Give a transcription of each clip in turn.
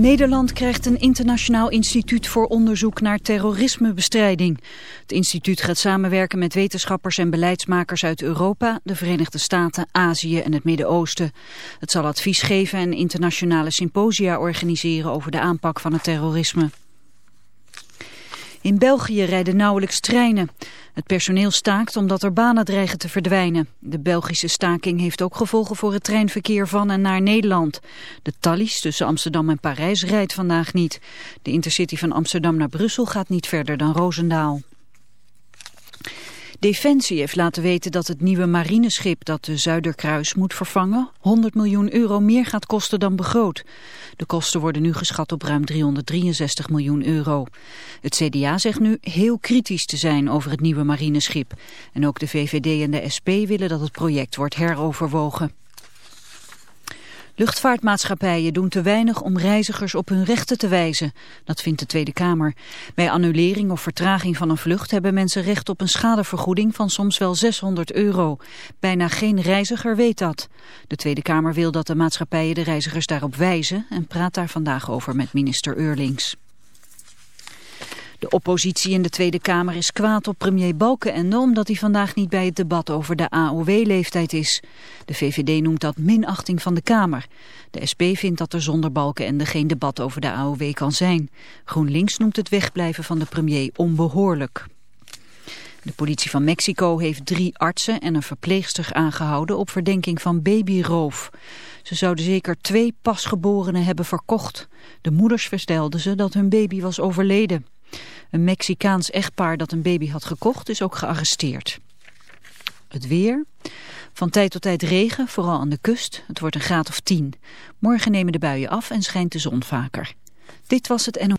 Nederland krijgt een internationaal instituut voor onderzoek naar terrorismebestrijding. Het instituut gaat samenwerken met wetenschappers en beleidsmakers uit Europa, de Verenigde Staten, Azië en het Midden-Oosten. Het zal advies geven en internationale symposia organiseren over de aanpak van het terrorisme. In België rijden nauwelijks treinen. Het personeel staakt omdat er banen dreigen te verdwijnen. De Belgische staking heeft ook gevolgen voor het treinverkeer van en naar Nederland. De Thalys tussen Amsterdam en Parijs rijdt vandaag niet. De intercity van Amsterdam naar Brussel gaat niet verder dan Roosendaal. Defensie heeft laten weten dat het nieuwe marineschip dat de Zuiderkruis moet vervangen 100 miljoen euro meer gaat kosten dan begroot. De kosten worden nu geschat op ruim 363 miljoen euro. Het CDA zegt nu heel kritisch te zijn over het nieuwe marineschip. En ook de VVD en de SP willen dat het project wordt heroverwogen. Luchtvaartmaatschappijen doen te weinig om reizigers op hun rechten te wijzen. Dat vindt de Tweede Kamer. Bij annulering of vertraging van een vlucht hebben mensen recht op een schadevergoeding van soms wel 600 euro. Bijna geen reiziger weet dat. De Tweede Kamer wil dat de maatschappijen de reizigers daarop wijzen en praat daar vandaag over met minister Eurlings. De oppositie in de Tweede Kamer is kwaad op premier Balkenende omdat hij vandaag niet bij het debat over de AOW-leeftijd is. De VVD noemt dat minachting van de Kamer. De SP vindt dat er zonder Balkenende geen debat over de AOW kan zijn. GroenLinks noemt het wegblijven van de premier onbehoorlijk. De politie van Mexico heeft drie artsen en een verpleegster aangehouden op verdenking van babyroof. Ze zouden zeker twee pasgeborenen hebben verkocht. De moeders verstelden ze dat hun baby was overleden. Een Mexicaans echtpaar dat een baby had gekocht is ook gearresteerd. Het weer. Van tijd tot tijd regen, vooral aan de kust. Het wordt een graad of 10. Morgen nemen de buien af en schijnt de zon vaker. Dit was het NO.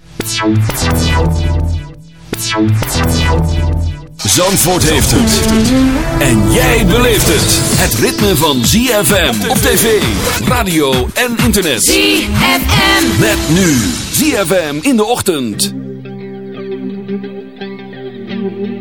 Zandvoort heeft het. En jij beleeft het. Het ritme van ZFM op tv, radio en internet. ZFM. Met nu ZFM in de ochtend. Thank you.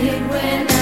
did when I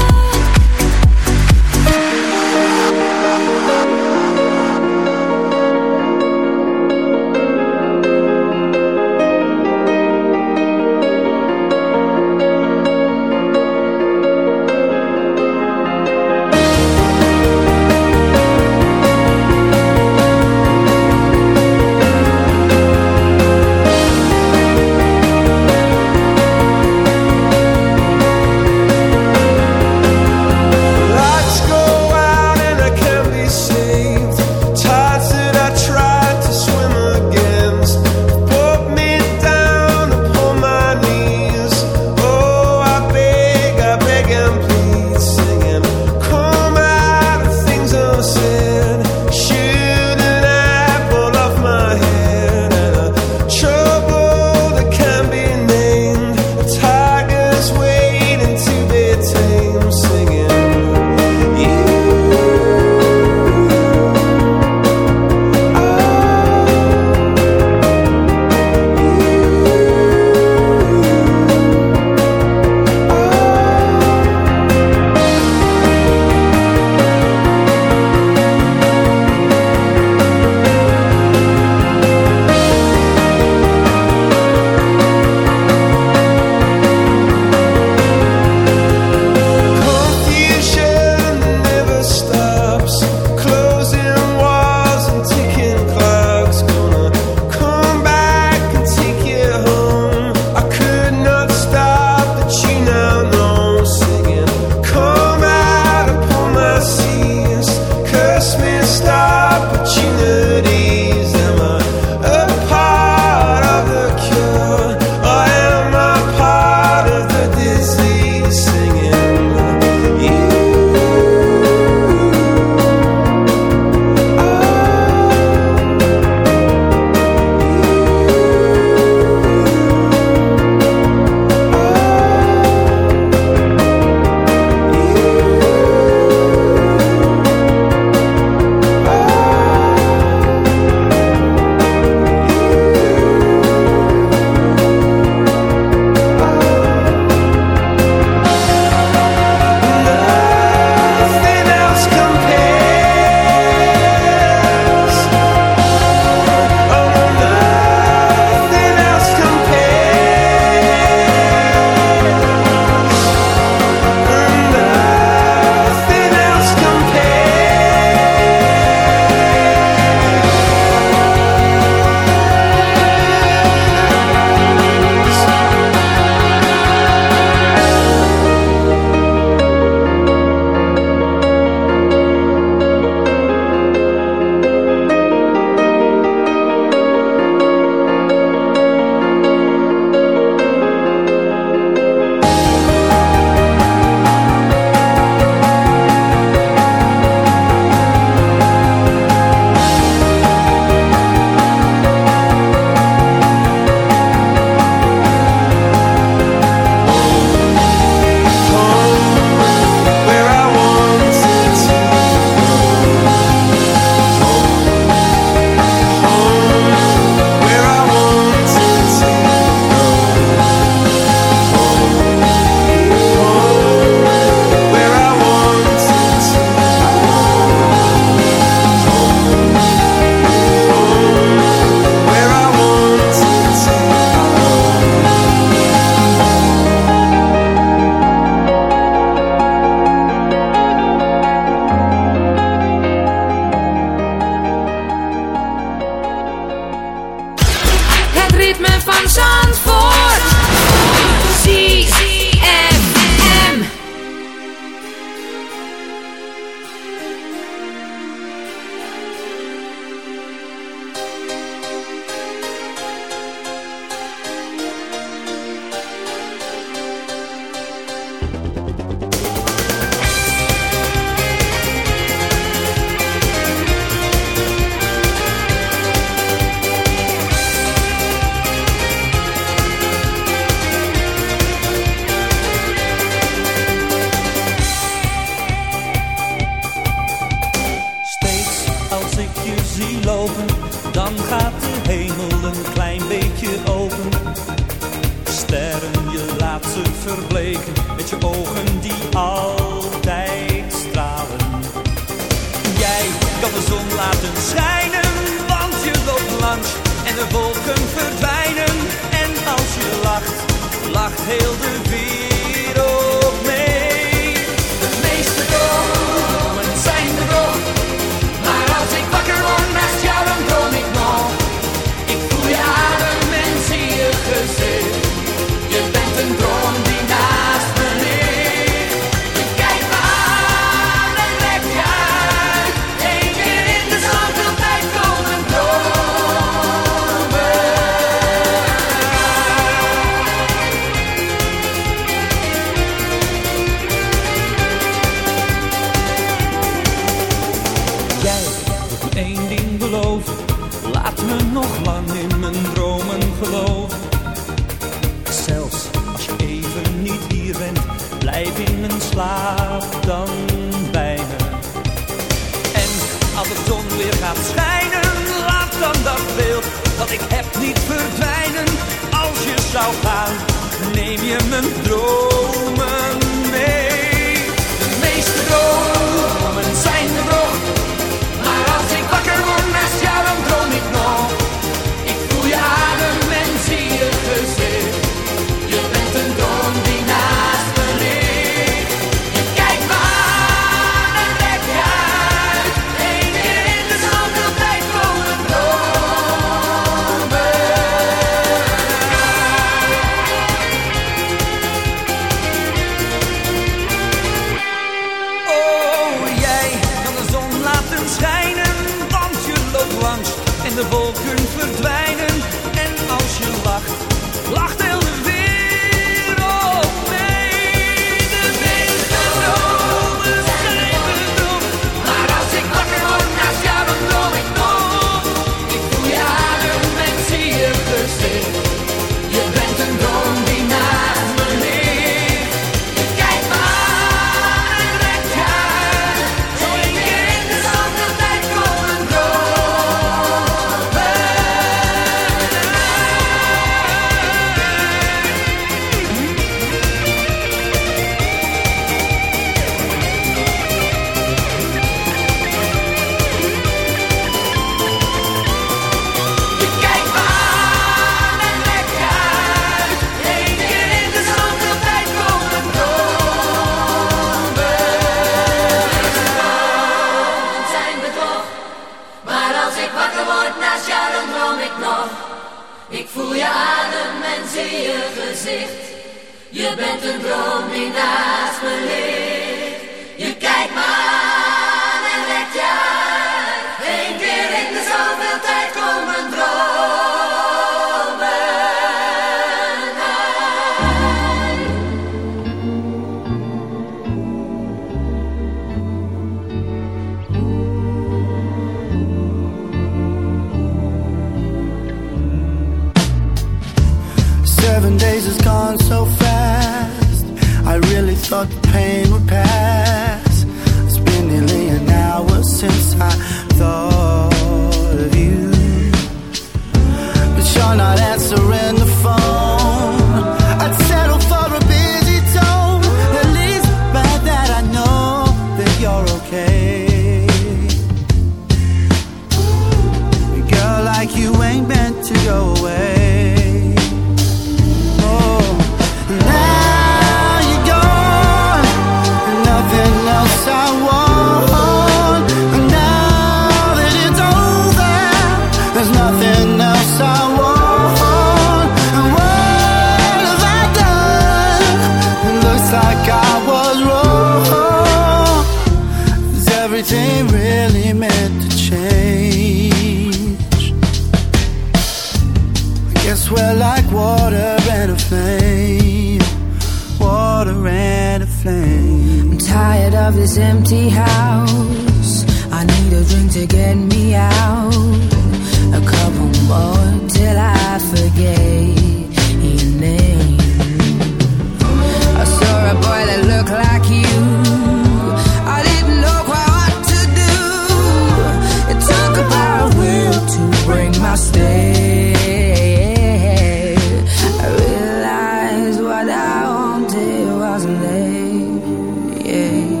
yeah.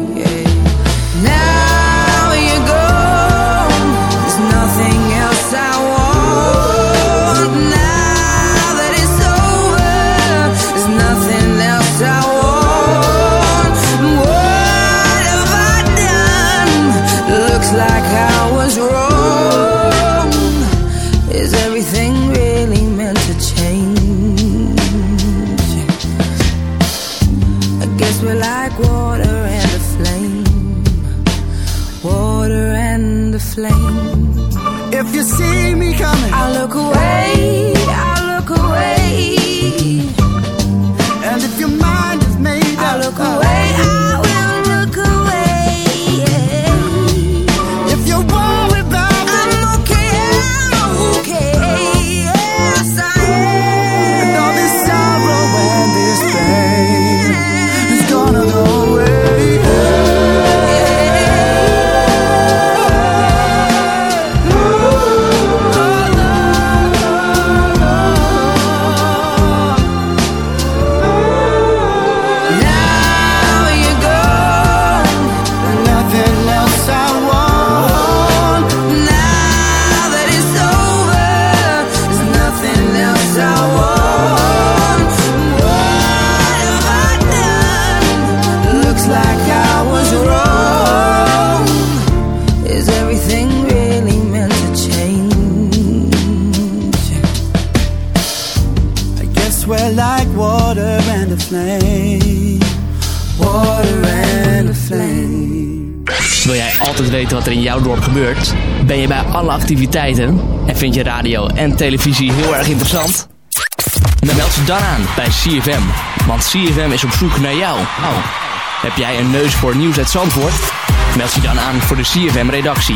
ben je bij alle activiteiten en vind je radio en televisie heel erg interessant? Dan meld je dan aan bij CFM, want CFM is op zoek naar jou. Oh. Heb jij een neus voor nieuws uit Zandvoort? Meld je dan aan voor de CFM-redactie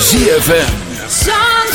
ZFM.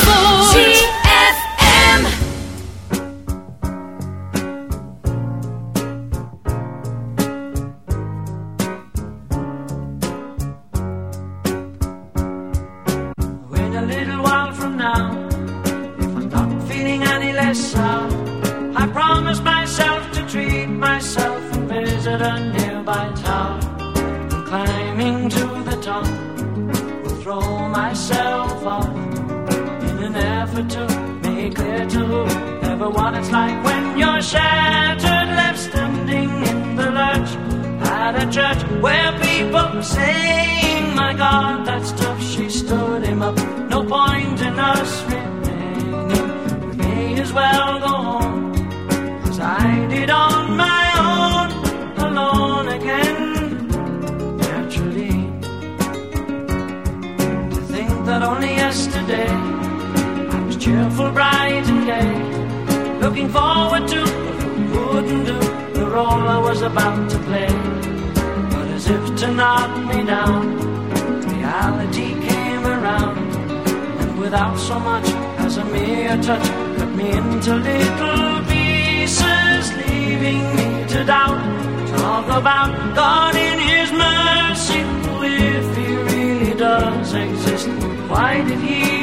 guided he?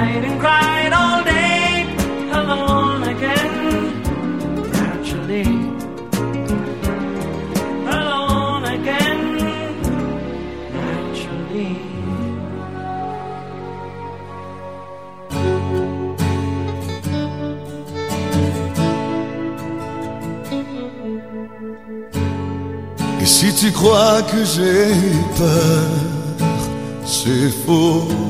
Cried and cried all day, alone again. Naturally, alone again. Naturally. Et si tu crois que j'ai peur, c'est faux.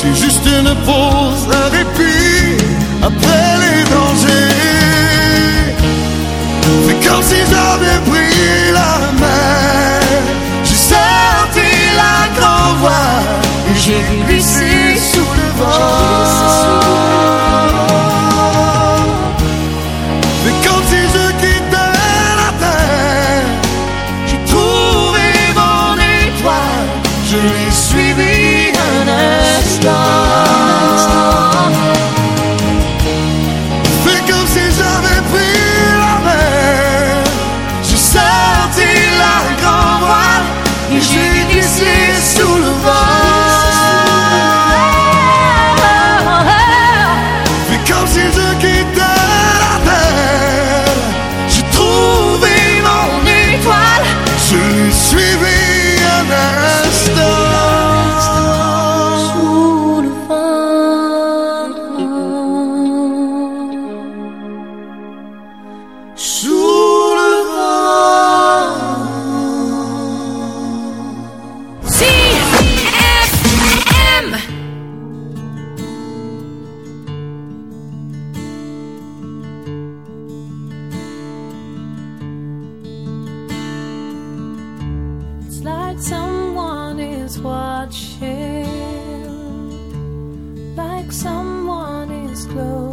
C'est juste une pause, un répit après les dangers. C'est comme si j'avais pris la mer. J'ai sorti la grand voile et j'ai glissé sous le vent. someone is watching, like someone is close.